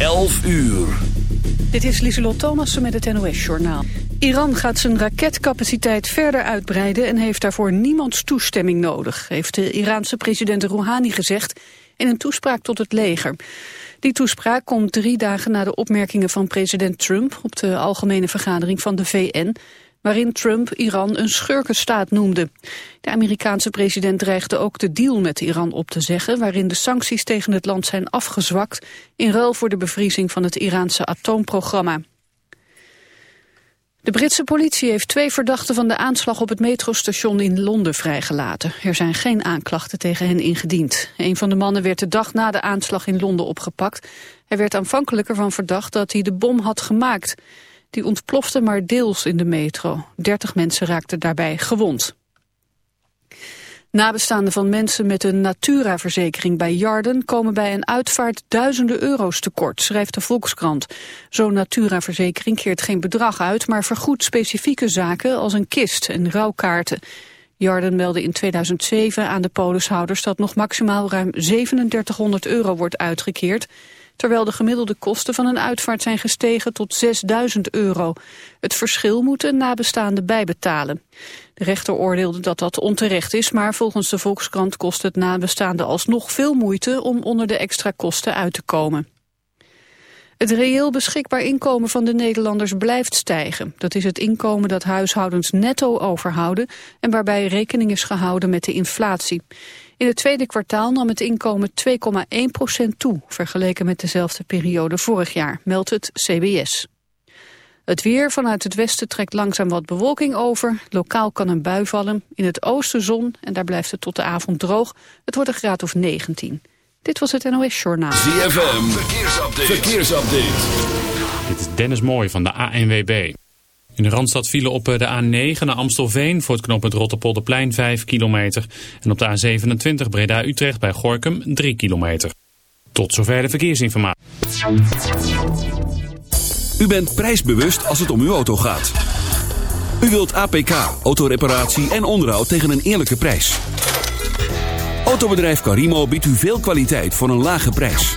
11 uur. Dit is Lieselot Thomassen met het NOS-journaal. Iran gaat zijn raketcapaciteit verder uitbreiden... en heeft daarvoor niemands toestemming nodig... heeft de Iraanse president Rouhani gezegd... in een toespraak tot het leger. Die toespraak komt drie dagen na de opmerkingen van president Trump... op de algemene vergadering van de VN waarin Trump Iran een schurkenstaat noemde. De Amerikaanse president dreigde ook de deal met Iran op te zeggen... waarin de sancties tegen het land zijn afgezwakt... in ruil voor de bevriezing van het Iraanse atoomprogramma. De Britse politie heeft twee verdachten van de aanslag op het metrostation in Londen vrijgelaten. Er zijn geen aanklachten tegen hen ingediend. Een van de mannen werd de dag na de aanslag in Londen opgepakt. Hij werd aanvankelijk ervan verdacht dat hij de bom had gemaakt. Die ontplofte maar deels in de metro. 30 mensen raakten daarbij gewond. Nabestaanden van mensen met een Natura-verzekering bij Jarden komen bij een uitvaart duizenden euro's tekort, schrijft de Volkskrant. Zo'n Natura-verzekering keert geen bedrag uit, maar vergoedt specifieke zaken als een kist en rouwkaarten. Jarden meldde in 2007 aan de polishouders dat nog maximaal ruim 3700 euro wordt uitgekeerd terwijl de gemiddelde kosten van een uitvaart zijn gestegen tot 6000 euro. Het verschil moeten nabestaanden bijbetalen. De rechter oordeelde dat dat onterecht is, maar volgens de Volkskrant kost het nabestaanden alsnog veel moeite om onder de extra kosten uit te komen. Het reëel beschikbaar inkomen van de Nederlanders blijft stijgen. Dat is het inkomen dat huishoudens netto overhouden en waarbij rekening is gehouden met de inflatie. In het tweede kwartaal nam het inkomen 2,1% toe, vergeleken met dezelfde periode vorig jaar, meldt het CBS. Het weer vanuit het westen trekt langzaam wat bewolking over. Lokaal kan een bui vallen. In het oosten zon en daar blijft het tot de avond droog. Het wordt een graad of 19. Dit was het NOS Journaal. ZFM, verkeersupdate. verkeersupdate. Dit is Dennis Mooij van de ANWB. In de Randstad vielen op eh, de A9 naar Amstelveen voor het knooppunt Rotterpolderplein 5 kilometer. En op de A27 Breda-Utrecht bij Gorkum 3 kilometer. Tot zover de verkeersinformatie. U bent prijsbewust als het om uw auto gaat. U wilt APK, autoreparatie en onderhoud tegen een eerlijke prijs. Autobedrijf Carimo biedt u veel kwaliteit voor een lage prijs.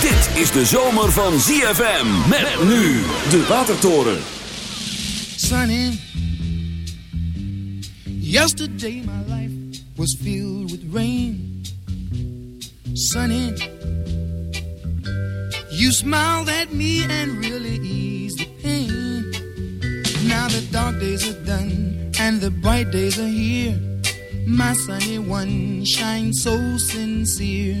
Dit is de zomer van ZFM. Met nu de Watertoren. Sunny. Yesterday my life was filled with rain. Sunny. You smiled at me and really eased the pain. Now the dark days are done and the bright days are here. My sunny one shines so sincere.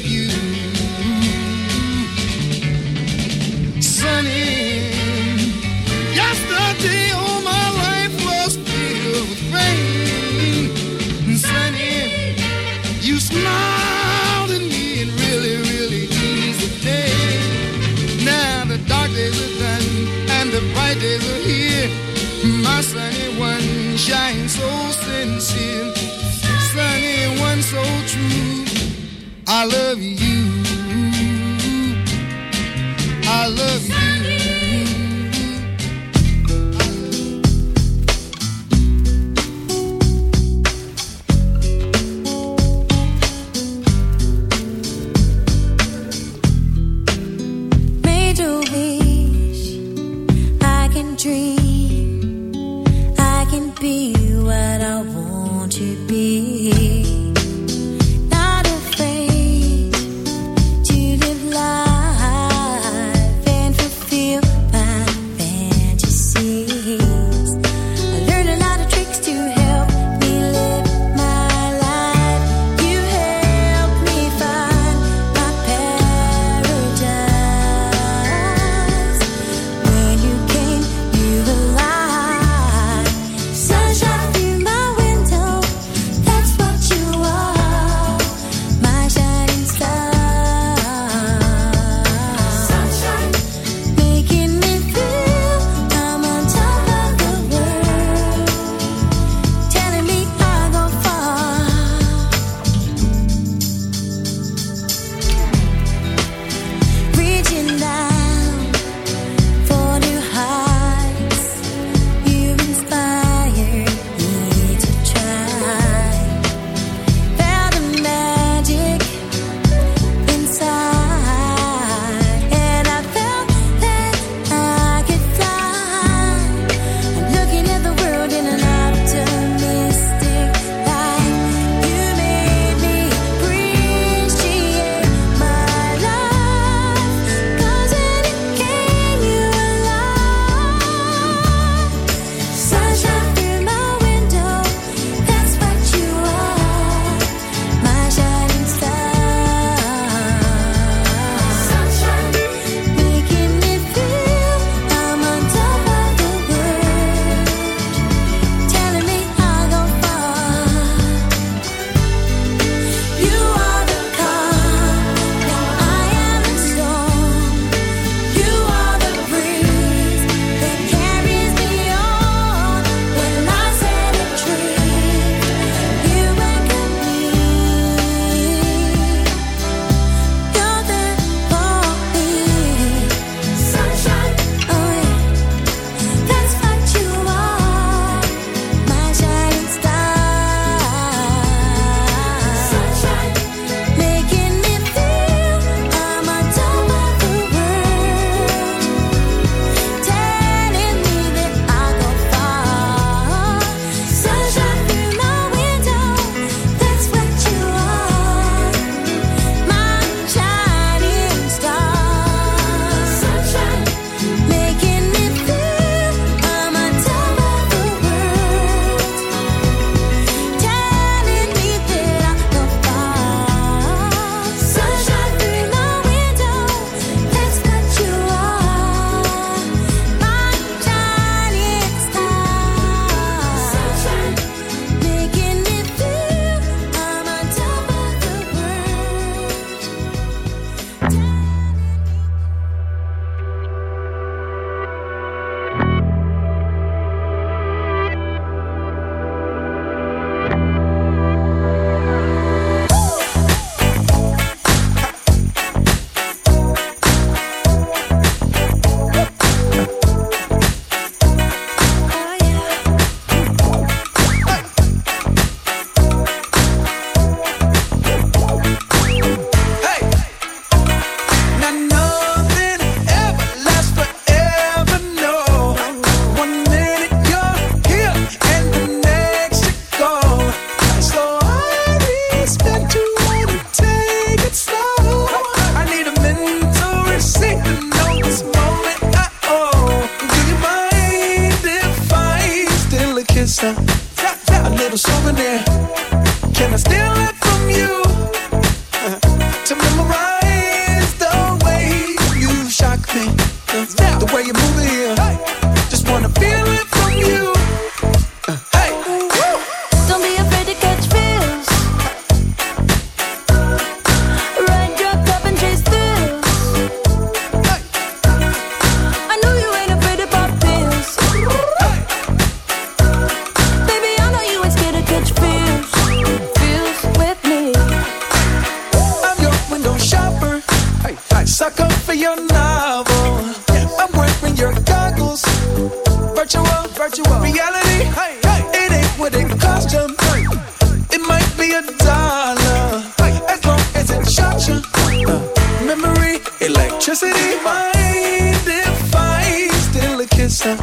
electricity. Mind if I steal a kiss? Uh,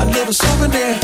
a little souvenir.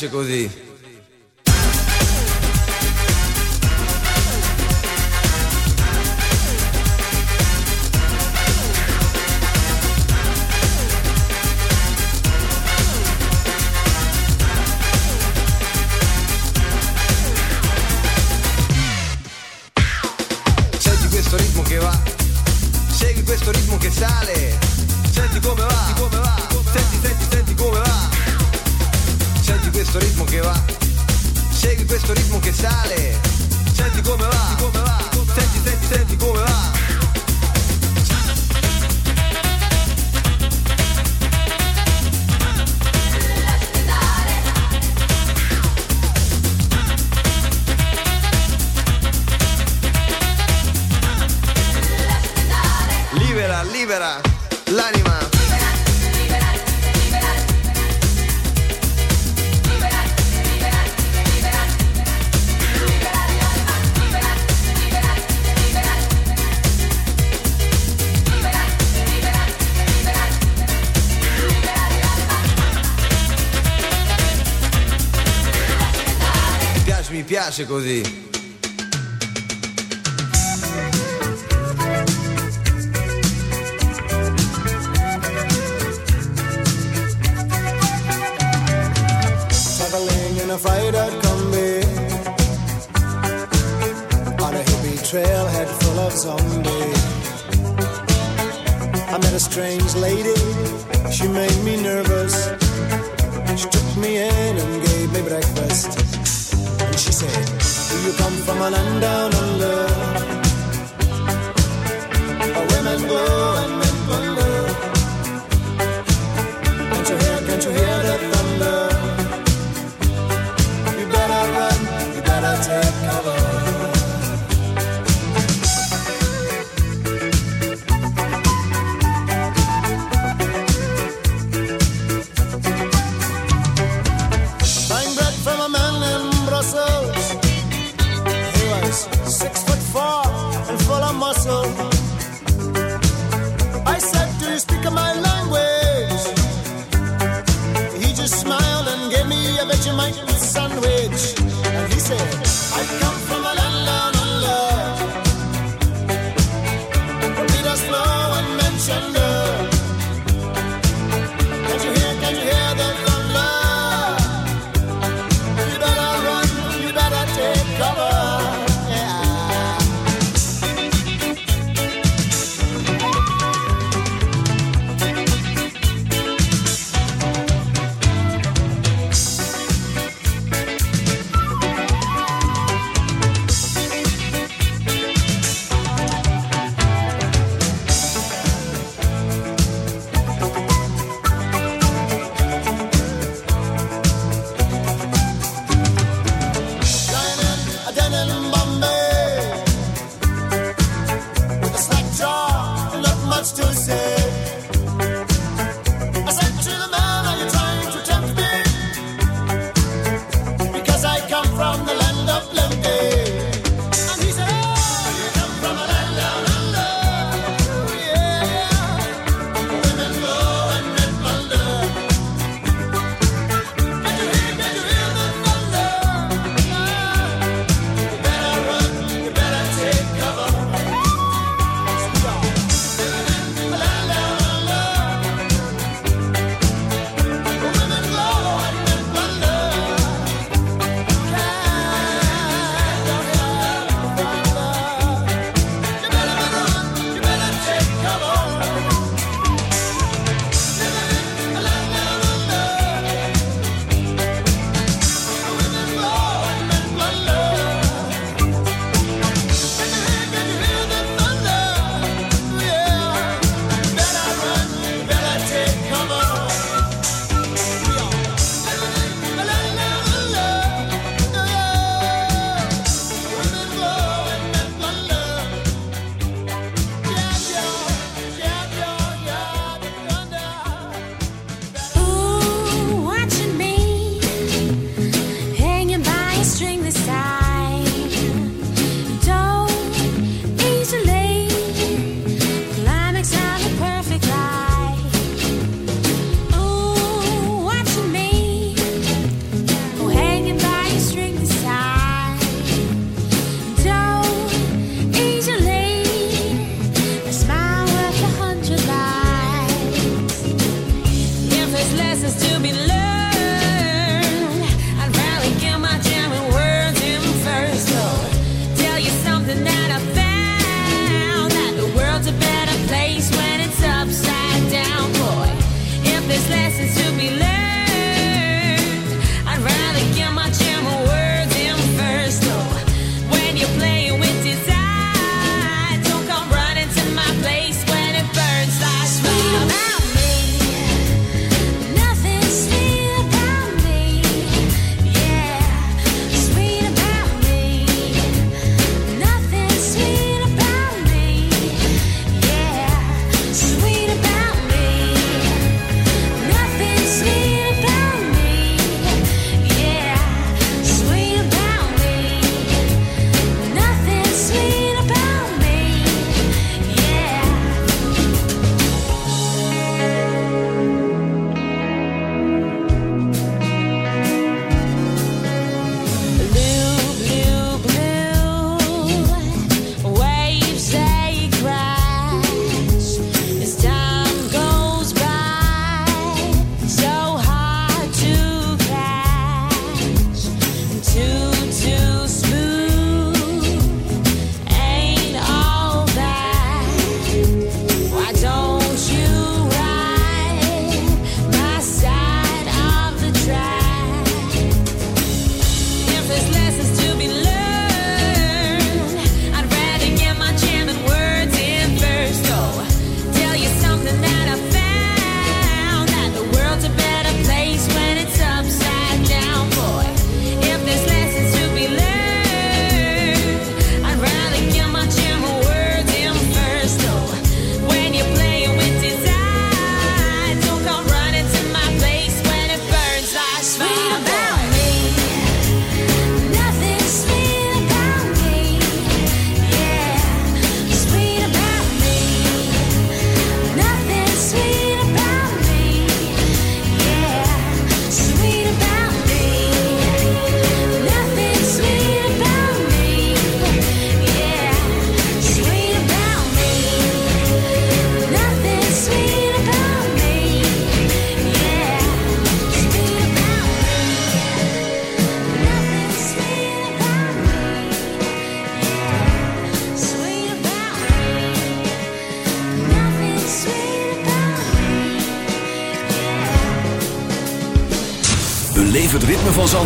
piace così. così.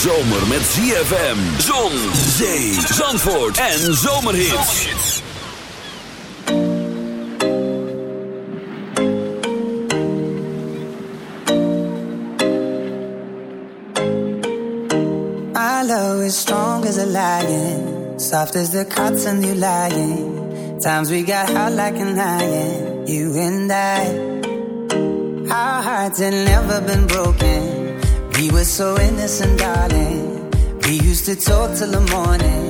zomer met ZFM. Zon, zee, zandvoort en zomerhits. I love is strong as a lion. Soft as the cotton you lying. Times we got hot like an iron. You and I. Our hearts had never been broken. We were so innocent, darling. We used to talk till the morning.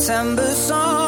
September song.